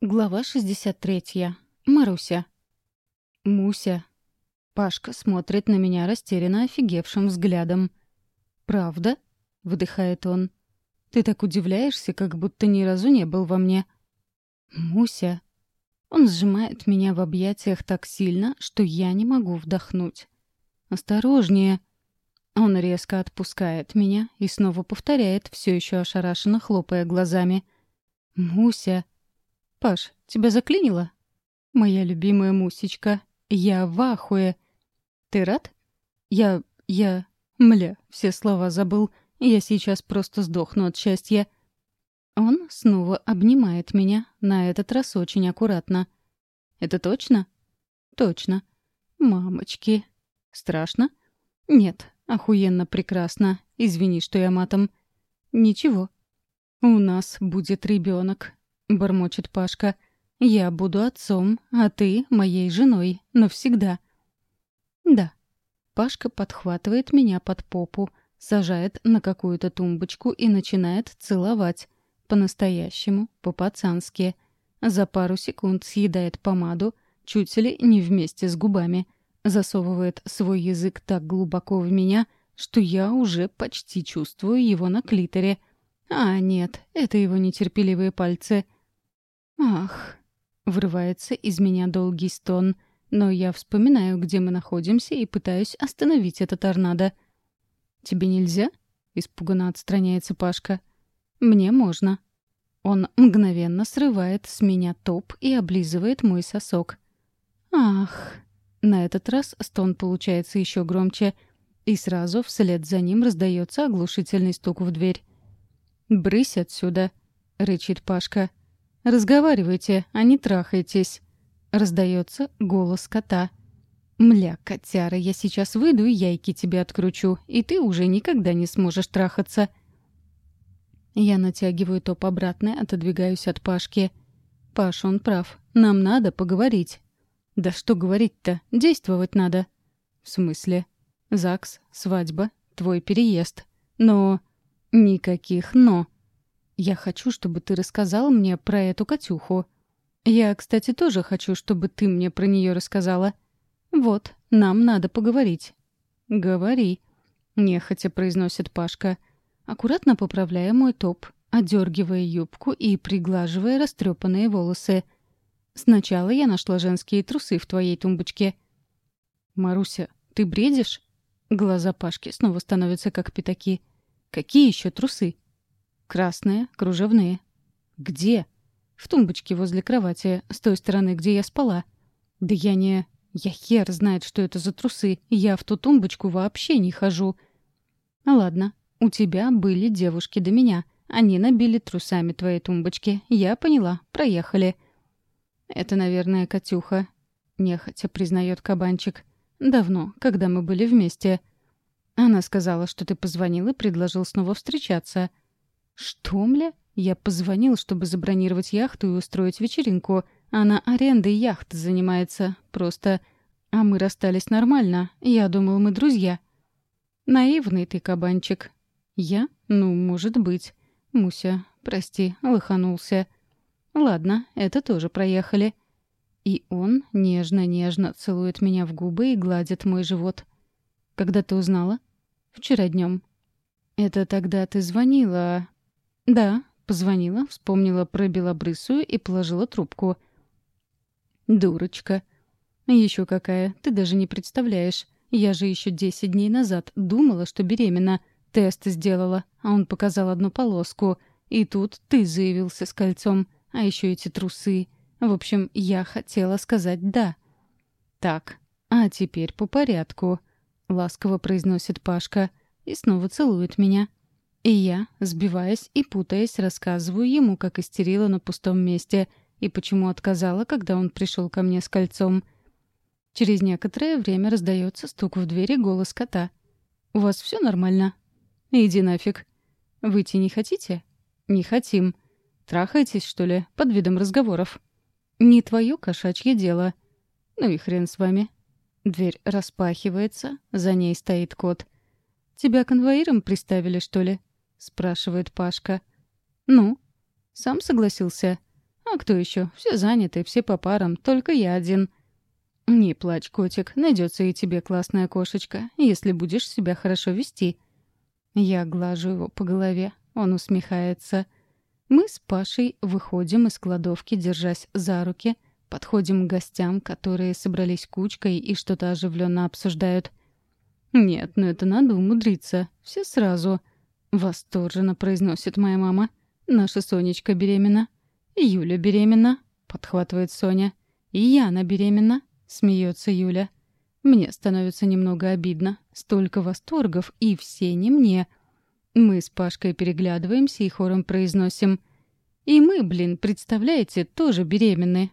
Глава 63. Маруся. Муся. Пашка смотрит на меня растерянно офигевшим взглядом. «Правда?» — выдыхает он. «Ты так удивляешься, как будто ни разу не был во мне». «Муся». Он сжимает меня в объятиях так сильно, что я не могу вдохнуть. «Осторожнее». Он резко отпускает меня и снова повторяет, все еще ошарашенно хлопая глазами. «Муся». «Паш, тебя заклинило?» «Моя любимая Мусечка, я в ахуе!» «Ты рад?» «Я... я... мля, все слова забыл. Я сейчас просто сдохну от счастья». Он снова обнимает меня, на этот раз очень аккуратно. «Это точно?» «Точно. Мамочки. Страшно?» «Нет, охуенно прекрасно. Извини, что я матом». «Ничего. У нас будет ребенок, бормочет Пашка. «Я буду отцом, а ты — моей женой. Навсегда». «Да». Пашка подхватывает меня под попу, сажает на какую-то тумбочку и начинает целовать. По-настоящему, по-пацански. За пару секунд съедает помаду, чуть ли не вместе с губами. Засовывает свой язык так глубоко в меня, что я уже почти чувствую его на клиторе. А нет, это его нетерпеливые пальцы — «Ах!» — вырывается из меня долгий стон, но я вспоминаю, где мы находимся, и пытаюсь остановить это торнадо. «Тебе нельзя?» — испуганно отстраняется Пашка. «Мне можно». Он мгновенно срывает с меня топ и облизывает мой сосок. «Ах!» На этот раз стон получается еще громче, и сразу вслед за ним раздается оглушительный стук в дверь. «Брысь отсюда!» — рычит Пашка. «Разговаривайте, а не трахайтесь», — раздается голос кота. «Мля, котяра, я сейчас выйду и яйки тебе откручу, и ты уже никогда не сможешь трахаться». Я натягиваю топ обратно, отодвигаюсь от Пашки. «Паш, он прав. Нам надо поговорить». «Да что говорить-то? Действовать надо». «В смысле?» «ЗАГС, свадьба, твой переезд. Но...» «Никаких «но». Я хочу, чтобы ты рассказал мне про эту Катюху. Я, кстати, тоже хочу, чтобы ты мне про нее рассказала. Вот, нам надо поговорить. Говори, нехотя произносит Пашка, аккуратно поправляя мой топ, одергивая юбку и приглаживая растрепанные волосы. Сначала я нашла женские трусы в твоей тумбочке. Маруся, ты бредишь? Глаза Пашки снова становятся как пятаки. Какие еще трусы? Красные, кружевные. «Где?» «В тумбочке возле кровати, с той стороны, где я спала». «Да я не... Я хер знает, что это за трусы. Я в ту тумбочку вообще не хожу». «Ладно, у тебя были девушки до меня. Они набили трусами твои тумбочки. Я поняла. Проехали». «Это, наверное, Катюха», — нехотя признает кабанчик. «Давно, когда мы были вместе». Она сказала, что ты позвонил и предложил снова встречаться. «Что, мля? Я позвонил, чтобы забронировать яхту и устроить вечеринку. Она арендой яхт занимается. Просто... А мы расстались нормально. Я думал, мы друзья». «Наивный ты, кабанчик». «Я? Ну, может быть». «Муся, прости, лоханулся». «Ладно, это тоже проехали». И он нежно-нежно целует меня в губы и гладит мой живот. «Когда ты узнала?» «Вчера днем. «Это тогда ты звонила, «Да», — позвонила, вспомнила про белобрысую и положила трубку. «Дурочка. Еще какая, ты даже не представляешь. Я же еще десять дней назад думала, что беременна. Тест сделала, а он показал одну полоску. И тут ты заявился с кольцом, а еще эти трусы. В общем, я хотела сказать «да». «Так, а теперь по порядку», — ласково произносит Пашка и снова целует меня. И я, сбиваясь и путаясь, рассказываю ему, как истерила на пустом месте и почему отказала, когда он пришел ко мне с кольцом. Через некоторое время раздается стук в двери голос кота. «У вас все нормально?» «Иди нафиг». «Выйти не хотите?» «Не хотим». «Трахаетесь, что ли, под видом разговоров?» «Не твое кошачье дело». «Ну и хрен с вами». Дверь распахивается, за ней стоит кот. «Тебя конвоиром приставили, что ли?» — спрашивает Пашка. «Ну?» «Сам согласился». «А кто еще? Все заняты, все по парам, только я один». «Не плачь, котик, найдется и тебе классная кошечка, если будешь себя хорошо вести». Я глажу его по голове, он усмехается. Мы с Пашей выходим из кладовки, держась за руки, подходим к гостям, которые собрались кучкой и что-то оживленно обсуждают. «Нет, ну это надо умудриться. Все сразу». восторженно произносит моя мама. «Наша Сонечка беременна». «Юля беременна», — подхватывает Соня. «И Яна беременна», — смеется Юля. Мне становится немного обидно. Столько восторгов, и все не мне — мы с Пашкой переглядываемся и хором произносим. «И мы, блин, представляете, тоже беременны».